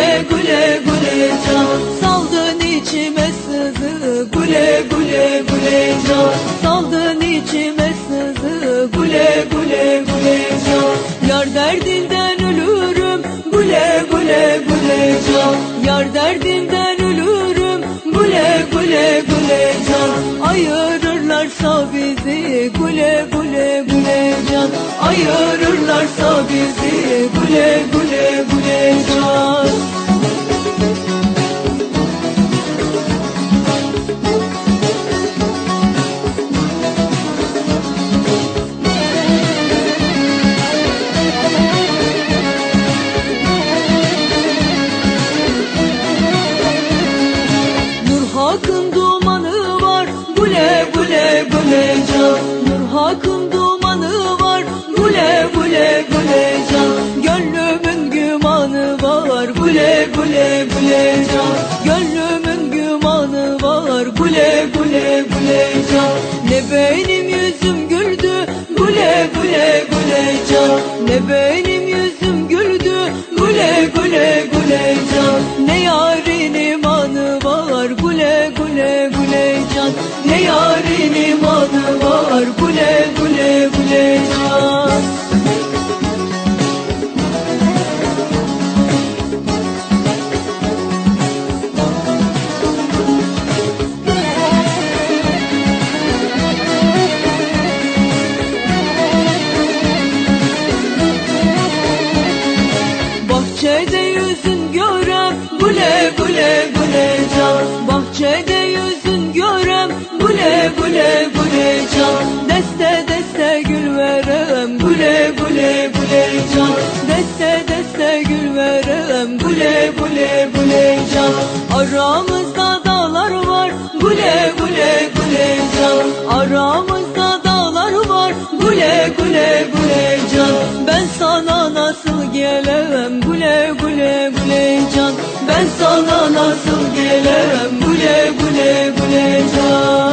güle güle güle can. Saldın içime sızı. Güle güle güle can. Saldın içime sızı. Güle güle güle can. Yar derdinden ölürüm. Güle güle güle can. Yar derdinden ölürüm. Güle güle güle can. Ayırırlarsa bizi. Güle güle güle can. Ayırırlarsa bizi. Güle güle can Gönlümün gümanı var. Güle güle güle can Ne benim yüzüm güldü. Güle güle güle can Ne benim yüzüm güldü. Güle güle güle can Ne yarın imanı var. Güle güle güle can Ne yarın Güle güle can Bahçede yüzün görem. Güle güle güle can Deste deste gül verem. Güle güle güle can Deste deste gül verem. Güle güle güle can Aramızda dağlar var. Güle güle güle can Aramızda dağlar var. Güle güle güle can Ben sana nasıl ben sana nasıl gelem Güle güle güle can.